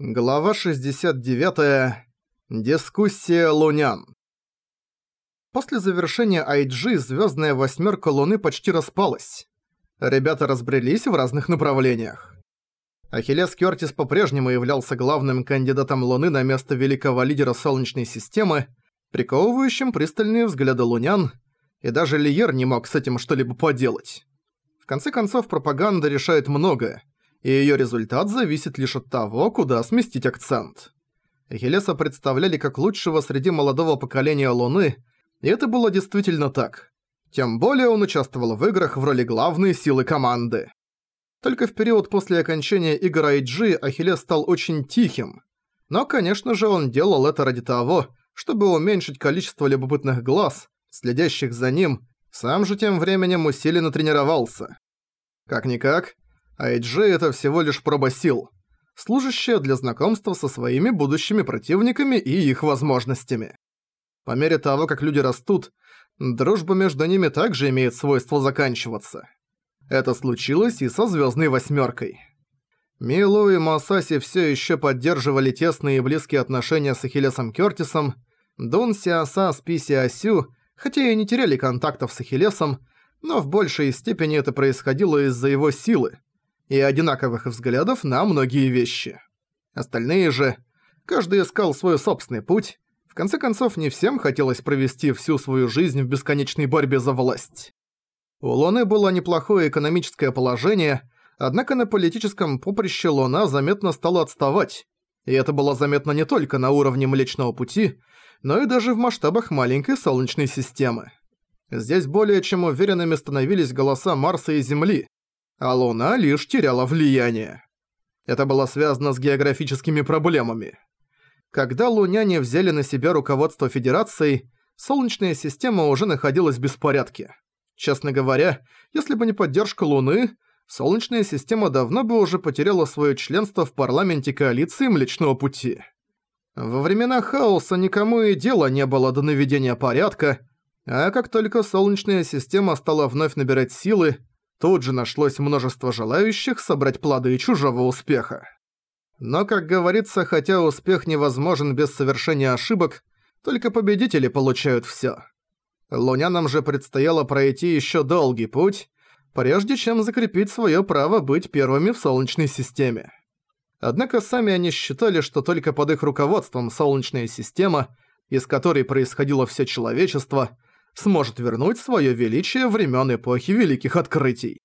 Глава 69. Дискуссия лунян. После завершения IG звездная восьмерка Луны почти распалась. Ребята разбрелись в разных направлениях. Ахиллес Кёртис по-прежнему являлся главным кандидатом Луны на место великого лидера Солнечной системы, приковывающим пристальные взгляды лунян, и даже Лиер не мог с этим что-либо поделать. В конце концов, пропаганда решает многое, и её результат зависит лишь от того, куда сместить акцент. Ахиллеса представляли как лучшего среди молодого поколения Луны, и это было действительно так. Тем более он участвовал в играх в роли главной силы команды. Только в период после окончания игр IG Ахиллес стал очень тихим. Но, конечно же, он делал это ради того, чтобы уменьшить количество любопытных глаз, следящих за ним, сам же тем временем усиленно тренировался. Как-никак, IG это всего лишь проба сил, служащая для знакомства со своими будущими противниками и их возможностями. По мере того, как люди растут, дружба между ними также имеет свойство заканчиваться. Это случилось и со Звездной Восьмеркой. Милу и Масаси все еще поддерживали тесные и близкие отношения с Ахиллесом Кёртисом, Дун Сиаса с Пи Сиасю, хотя и не теряли контактов с Ахиллесом, но в большей степени это происходило из-за его силы, и одинаковых взглядов на многие вещи. Остальные же, каждый искал свой собственный путь, в конце концов не всем хотелось провести всю свою жизнь в бесконечной борьбе за власть. У Луны было неплохое экономическое положение, однако на политическом поприще Луна заметно стала отставать, и это было заметно не только на уровне Млечного Пути, но и даже в масштабах маленькой Солнечной системы. Здесь более чем уверенными становились голоса Марса и Земли, а Луна лишь теряла влияние. Это было связано с географическими проблемами. Когда луняне взяли на себя руководство Федерацией, Солнечная система уже находилась в беспорядке. Честно говоря, если бы не поддержка Луны, Солнечная система давно бы уже потеряла свое членство в парламенте коалиции Млечного Пути. Во времена хаоса никому и дела не было до наведения порядка, а как только Солнечная система стала вновь набирать силы, Тут же нашлось множество желающих собрать плоды чужого успеха. Но, как говорится, хотя успех невозможен без совершения ошибок, только победители получают всё. Лунянам же предстояло пройти ещё долгий путь, прежде чем закрепить своё право быть первыми в Солнечной системе. Однако сами они считали, что только под их руководством Солнечная система, из которой происходило всё человечество, сможет вернуть свое величие времен эпохи Великих Открытий.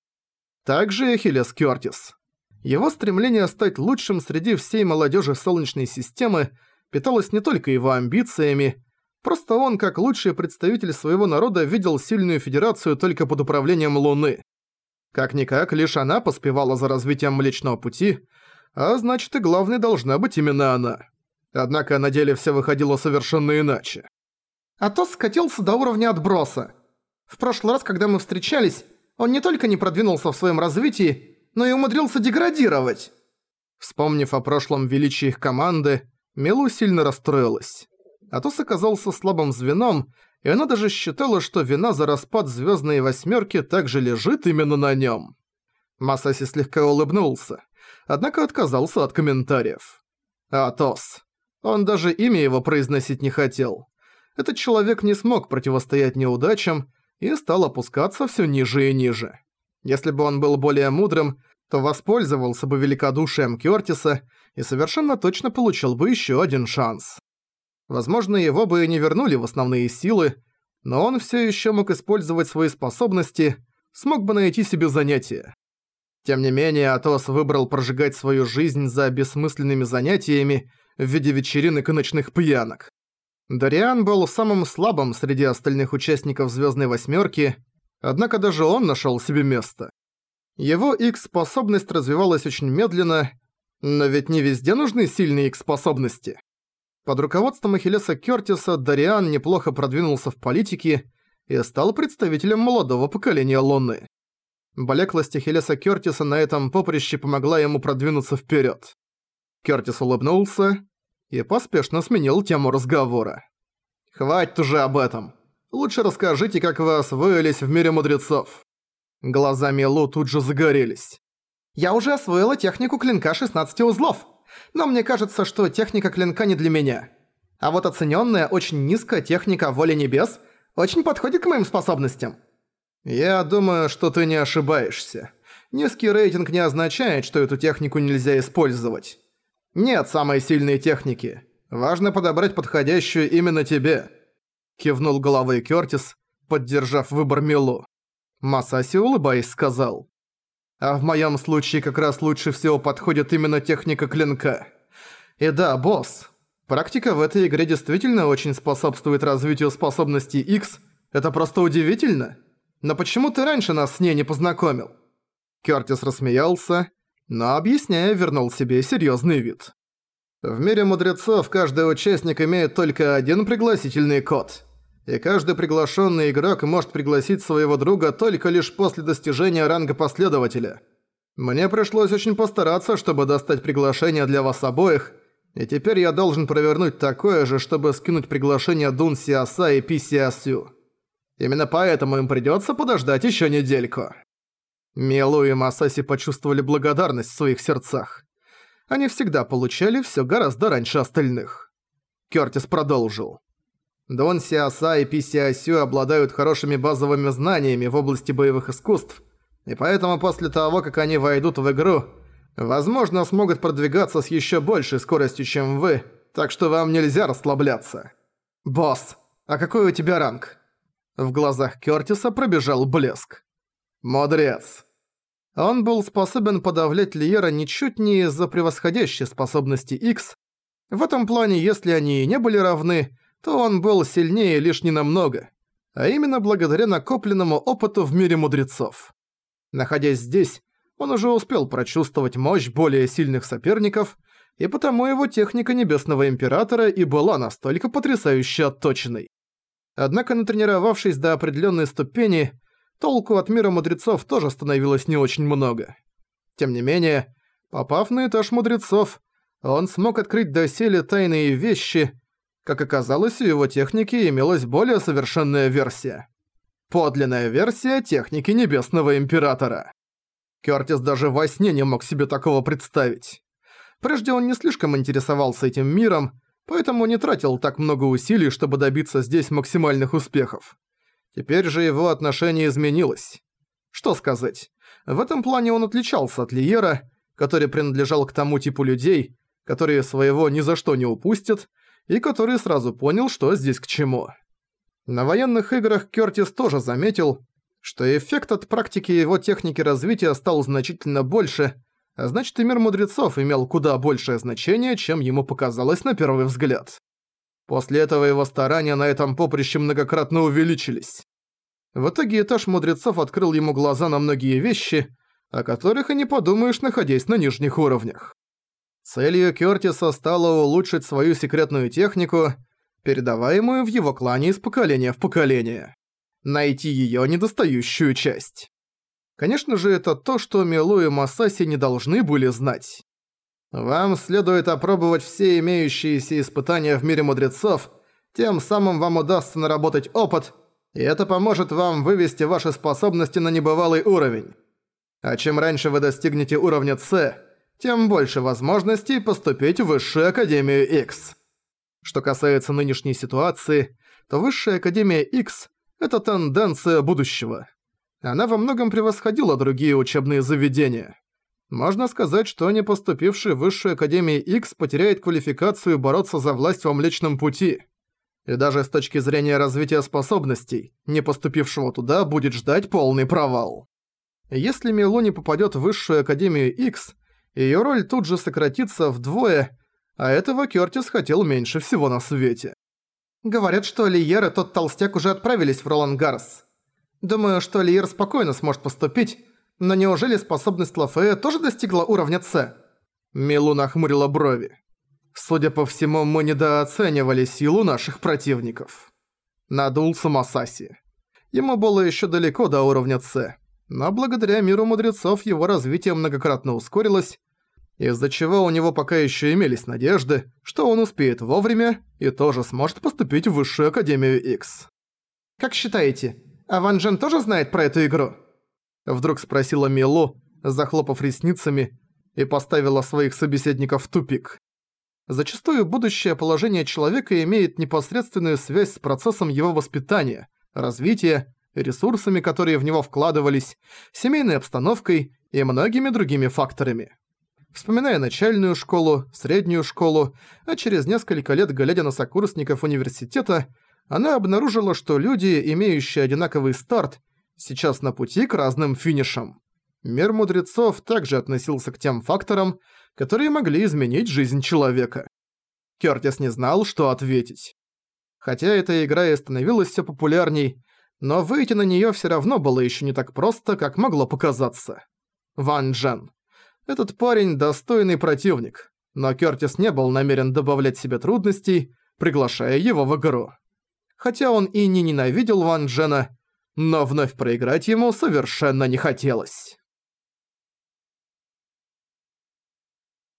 Также Ахиллес Кёртис. Его стремление стать лучшим среди всей молодежи Солнечной системы питалось не только его амбициями, просто он, как лучший представитель своего народа, видел сильную федерацию только под управлением Луны. Как-никак, лишь она поспевала за развитием Млечного Пути, а значит и главной должна быть именно она. Однако на деле все выходило совершенно иначе. Атос скатился до уровня отброса. В прошлый раз, когда мы встречались, он не только не продвинулся в своем развитии, но и умудрился деградировать. Вспомнив о прошлом величии их команды, Милу сильно расстроилась. Атос оказался слабым звеном, и она даже считала, что вина за распад Звездной Восьмерки также лежит именно на нем. Масаси слегка улыбнулся, однако отказался от комментариев. Атос. Он даже имя его произносить не хотел этот человек не смог противостоять неудачам и стал опускаться все ниже и ниже. Если бы он был более мудрым, то воспользовался бы великодушием Кёртиса и совершенно точно получил бы еще один шанс. Возможно, его бы и не вернули в основные силы, но он все еще мог использовать свои способности, смог бы найти себе занятие. Тем не менее, Атос выбрал прожигать свою жизнь за бессмысленными занятиями в виде вечеринок и ночных пьянок. Дариан был самым слабым среди остальных участников Звездной Восьмерки, однако даже он нашел себе место. Его X-способность развивалась очень медленно, но ведь не везде нужны сильные X-способности. Под руководством Ахиллеса Кёртиса Дариан неплохо продвинулся в политике и стал представителем молодого поколения Луны. Болеклость Ахиллеса Кёртиса на этом поприще помогла ему продвинуться вперед. Кёртис улыбнулся и поспешно сменил тему разговора. «Хватит уже об этом. Лучше расскажите, как вы освоились в мире мудрецов». Глаза Милу тут же загорелись. «Я уже освоила технику клинка 16 узлов. Но мне кажется, что техника клинка не для меня. А вот оцененная очень низкая техника воли небес очень подходит к моим способностям. Я думаю, что ты не ошибаешься. Низкий рейтинг не означает, что эту технику нельзя использовать. Нет самой сильной техники. Важно подобрать подходящую именно тебе. Кивнул головой Кёртис, поддержав выбор Милу. Масаси, улыбаясь, сказал. А в моем случае как раз лучше всего подходит именно техника клинка. И да, босс, практика в этой игре действительно очень способствует развитию способностей X. Это просто удивительно. Но почему ты раньше нас с ней не познакомил? Кёртис рассмеялся, но, объясняя, вернул себе серьёзный вид. В мире мудрецов каждый участник имеет только один пригласительный код. И каждый приглашенный игрок может пригласить своего друга только лишь после достижения ранга последователя. Мне пришлось очень постараться, чтобы достать приглашение для вас обоих, и теперь я должен провернуть такое же, чтобы скинуть приглашение Дун Сиаса и Пи Сиасю. Именно поэтому им придётся подождать ещё недельку. Миэлу и Масаси почувствовали благодарность в своих сердцах. Они всегда получали всё гораздо раньше остальных. Кёртис продолжил. Дон Сиаса и Пи Сиасю обладают хорошими базовыми знаниями в области боевых искусств, и поэтому после того, как они войдут в игру, возможно, смогут продвигаться с ещё большей скоростью, чем вы, так что вам нельзя расслабляться. «Босс, а какой у тебя ранг?» В глазах Кёртиса пробежал блеск. «Мудрец». Он был способен подавлять Лиера ничуть не из-за превосходящей способности X. В этом плане, если они и не были равны, то он был сильнее лишь ненамного, а именно благодаря накопленному опыту в мире мудрецов. Находясь здесь, он уже успел прочувствовать мощь более сильных соперников, и потому его техника Небесного Императора и была настолько потрясающе отточенной. Однако, натренировавшись до определенной ступени, толку от мира мудрецов тоже становилось не очень много. Тем не менее, попав на этаж мудрецов, он смог открыть доселе тайные вещи. Как оказалось, у его техники имелась более совершенная версия. Подлинная версия техники Небесного Императора. Кёртис даже во сне не мог себе такого представить. Прежде он не слишком интересовался этим миром, поэтому не тратил так много усилий, чтобы добиться здесь максимальных успехов. Теперь же его отношение изменилось. Что сказать? В этом плане он отличался от Лиера, который принадлежал к тому типу людей, которые своего ни за что не упустят, и который сразу понял, что здесь к чему. На военных играх Кёртис тоже заметил, что эффект от практики его техники развития стал значительно больше, а значит и мир мудрецов имел куда большее значение, чем ему показалось на первый взгляд. После этого его старания на этом поприще многократно увеличились. В итоге этаж мудрецов открыл ему глаза на многие вещи, о которых и не подумаешь, находясь на нижних уровнях. Целью Кёртиса стало улучшить свою секретную технику, передаваемую в его клане из поколения в поколение. Найти её недостающую часть. Конечно же, это то, что Милу и Масаси не должны были знать. Вам следует опробовать все имеющиеся испытания в мире мудрецов, тем самым вам удастся наработать опыт, и это поможет вам вывести ваши способности на небывалый уровень. А чем раньше вы достигнете уровня С, тем больше возможностей поступить в Высшую Академию X. Что касается нынешней ситуации, то Высшая Академия X – это тенденция будущего. Она во многом превосходила другие учебные заведения. Можно сказать, что не поступивший в Высшую Академию X потеряет квалификацию бороться за власть во Млечном Пути. И даже с точки зрения развития способностей, не поступившего туда будет ждать полный провал. Если Милу не попадет в Высшую Академию X, ее роль тут же сократится вдвое, а этого Кёртис хотел меньше всего на свете. Говорят, что Лиер и тот толстяк уже отправились в Ролан Гарс. Думаю, что Лиер спокойно сможет поступить, но неужели способность Лафея тоже достигла уровня С? Милу нахмурила брови. Судя по всему, мы недооценивали силу наших противников. Надулся Масаси. Ему было еще далеко до уровня С, но благодаря миру мудрецов его развитие многократно ускорилось, из-за чего у него пока еще имелись надежды, что он успеет вовремя и тоже сможет поступить в Высшую Академию X. «Как считаете, а Джен тоже знает про эту игру?» Вдруг спросила Милу, захлопав ресницами, и поставила своих собеседников в тупик. Зачастую будущее положение человека имеет непосредственную связь с процессом его воспитания, развития, ресурсами, которые в него вкладывались, семейной обстановкой и многими другими факторами. Вспоминая начальную школу, среднюю школу, а через несколько лет глядя на сокурсников университета, она обнаружила, что люди, имеющие одинаковый старт, сейчас на пути к разным финишам. Мир мудрецов также относился к тем факторам, которые могли изменить жизнь человека. Кёртис не знал, что ответить. Хотя эта игра и становилась все популярней, но выйти на неё всё равно было ещё не так просто, как могло показаться. Ван Джен. Этот парень достойный противник, но Кёртис не был намерен добавлять себе трудностей, приглашая его в игру. Хотя он и не ненавидел Ван Джена, но вновь проиграть ему совершенно не хотелось.